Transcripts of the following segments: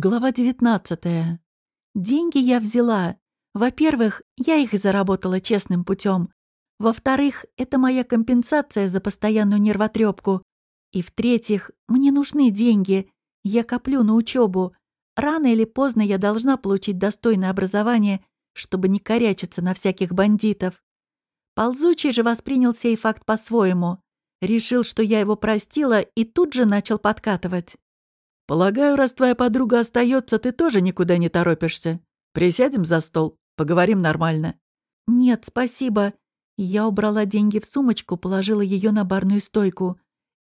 Глава 19. Деньги я взяла. Во-первых, я их заработала честным путем. Во-вторых, это моя компенсация за постоянную нервотрепку. И в-третьих, мне нужны деньги. Я коплю на учебу. Рано или поздно я должна получить достойное образование, чтобы не корячиться на всяких бандитов. Ползучий же воспринял сей факт по-своему. Решил, что я его простила, и тут же начал подкатывать. «Полагаю, раз твоя подруга остается, ты тоже никуда не торопишься. Присядем за стол, поговорим нормально». «Нет, спасибо». Я убрала деньги в сумочку, положила ее на барную стойку.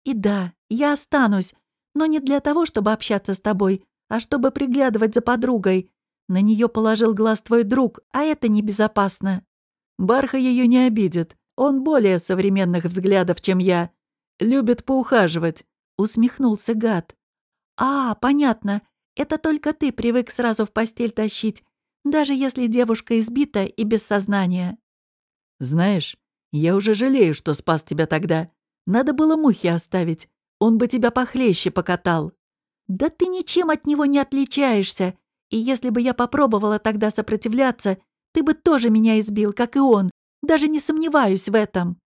«И да, я останусь, но не для того, чтобы общаться с тобой, а чтобы приглядывать за подругой. На нее положил глаз твой друг, а это небезопасно». Барха ее не обидит. Он более современных взглядов, чем я. Любит поухаживать», — усмехнулся гад. «А, понятно. Это только ты привык сразу в постель тащить, даже если девушка избита и без сознания». «Знаешь, я уже жалею, что спас тебя тогда. Надо было мухи оставить. Он бы тебя похлеще покатал». «Да ты ничем от него не отличаешься. И если бы я попробовала тогда сопротивляться, ты бы тоже меня избил, как и он. Даже не сомневаюсь в этом».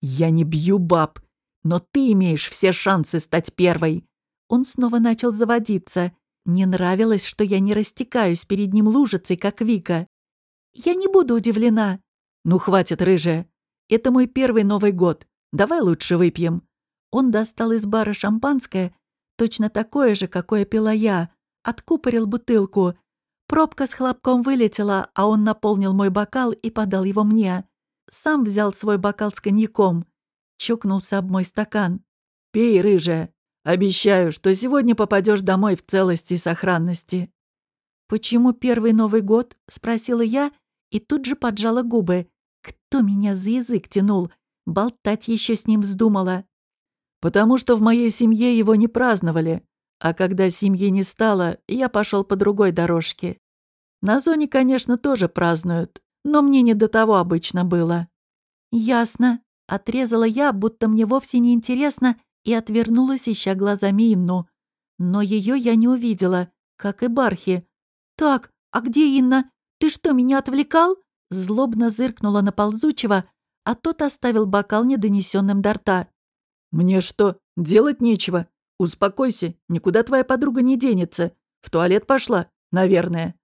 «Я не бью баб, но ты имеешь все шансы стать первой. Он снова начал заводиться. Не нравилось, что я не растекаюсь перед ним лужицей, как Вика. «Я не буду удивлена». «Ну, хватит, рыжая. Это мой первый Новый год. Давай лучше выпьем». Он достал из бара шампанское, точно такое же, какое пила я, откупорил бутылку. Пробка с хлопком вылетела, а он наполнил мой бокал и подал его мне. Сам взял свой бокал с коньяком. Чокнулся об мой стакан. «Пей, рыжая. Обещаю, что сегодня попадешь домой в целости и сохранности». «Почему первый Новый год?» — спросила я и тут же поджала губы. Кто меня за язык тянул? Болтать еще с ним вздумала. «Потому что в моей семье его не праздновали, а когда семьи не стало, я пошел по другой дорожке. На зоне, конечно, тоже празднуют, но мне не до того обычно было». «Ясно», — отрезала я, будто мне вовсе не интересно, и отвернулась, ища глазами Инну. Но ее я не увидела, как и Бархи. «Так, а где Инна? Ты что, меня отвлекал?» Злобно зыркнула на ползучего, а тот оставил бокал недонесенным до рта. «Мне что, делать нечего? Успокойся, никуда твоя подруга не денется. В туалет пошла, наверное».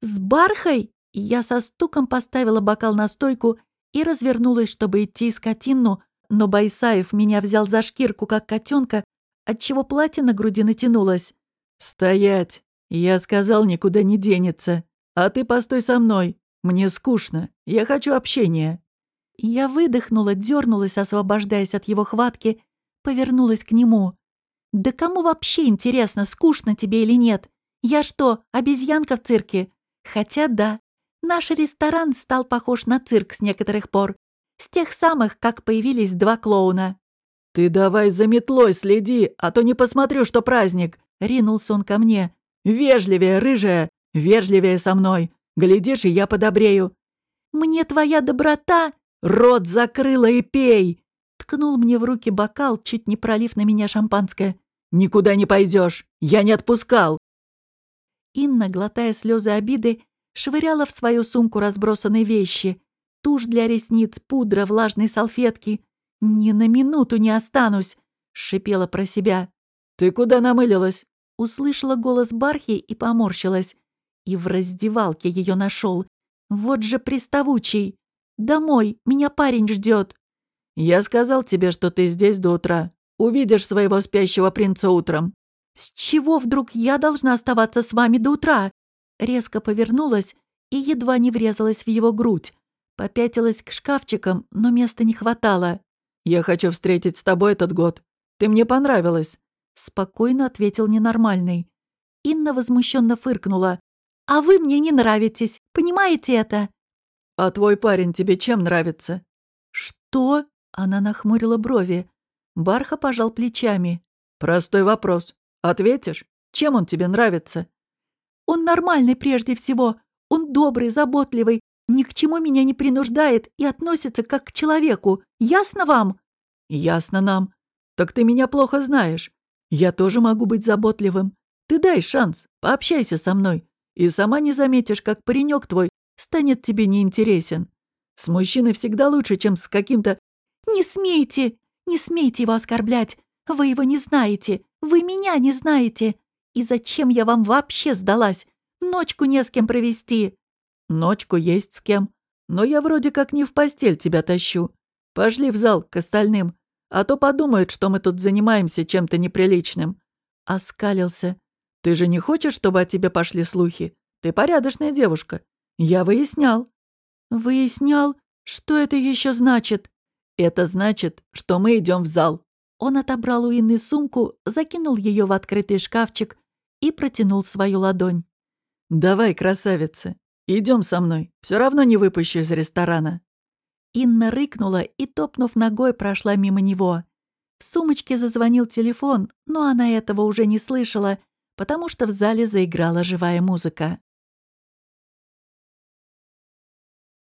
«С Бархой?» Я со стуком поставила бокал на стойку и развернулась, чтобы идти искать Инну, но Байсаев меня взял за шкирку, как котенка, отчего платье на груди натянулось. «Стоять! Я сказал, никуда не денется. А ты постой со мной. Мне скучно. Я хочу общения». Я выдохнула, дернулась, освобождаясь от его хватки, повернулась к нему. «Да кому вообще интересно, скучно тебе или нет? Я что, обезьянка в цирке? Хотя да, наш ресторан стал похож на цирк с некоторых пор. С тех самых, как появились два клоуна. «Ты давай за метлой следи, а то не посмотрю, что праздник!» Ринулся он ко мне. «Вежливее, рыжая! Вежливее со мной! Глядишь, и я подобрею!» «Мне твоя доброта...» «Рот закрыла и пей!» Ткнул мне в руки бокал, чуть не пролив на меня шампанское. «Никуда не пойдешь! Я не отпускал!» Инна, глотая слезы обиды, швыряла в свою сумку разбросанные вещи тушь для ресниц, пудра, влажные салфетки. «Ни на минуту не останусь!» — шипела про себя. «Ты куда намылилась?» Услышала голос Бархи и поморщилась. И в раздевалке ее нашел. Вот же приставучий. «Домой, меня парень ждет. «Я сказал тебе, что ты здесь до утра. Увидишь своего спящего принца утром». «С чего вдруг я должна оставаться с вами до утра?» Резко повернулась и едва не врезалась в его грудь. Попятилась к шкафчикам, но места не хватало. «Я хочу встретить с тобой этот год. Ты мне понравилась», — спокойно ответил ненормальный. Инна возмущенно фыркнула. «А вы мне не нравитесь, понимаете это?» «А твой парень тебе чем нравится?» «Что?» — она нахмурила брови. Барха пожал плечами. «Простой вопрос. Ответишь? Чем он тебе нравится?» «Он нормальный прежде всего. Он добрый, заботливый, ни к чему меня не принуждает и относится как к человеку. Ясно вам?» «Ясно нам. Так ты меня плохо знаешь. Я тоже могу быть заботливым. Ты дай шанс, пообщайся со мной, и сама не заметишь, как паренек твой станет тебе неинтересен. С мужчиной всегда лучше, чем с каким-то... «Не смейте! Не смейте его оскорблять! Вы его не знаете! Вы меня не знаете! И зачем я вам вообще сдалась? Ночку не с кем провести!» «Ночку есть с кем. Но я вроде как не в постель тебя тащу. Пошли в зал к остальным, а то подумают, что мы тут занимаемся чем-то неприличным». Оскалился. «Ты же не хочешь, чтобы о тебе пошли слухи? Ты порядочная девушка. Я выяснял». «Выяснял? Что это еще значит?» «Это значит, что мы идем в зал». Он отобрал у Инны сумку, закинул ее в открытый шкафчик и протянул свою ладонь. «Давай, красавица, идем со мной. Все равно не выпущу из ресторана». Инна рыкнула и, топнув ногой, прошла мимо него. В сумочке зазвонил телефон, но она этого уже не слышала, потому что в зале заиграла живая музыка.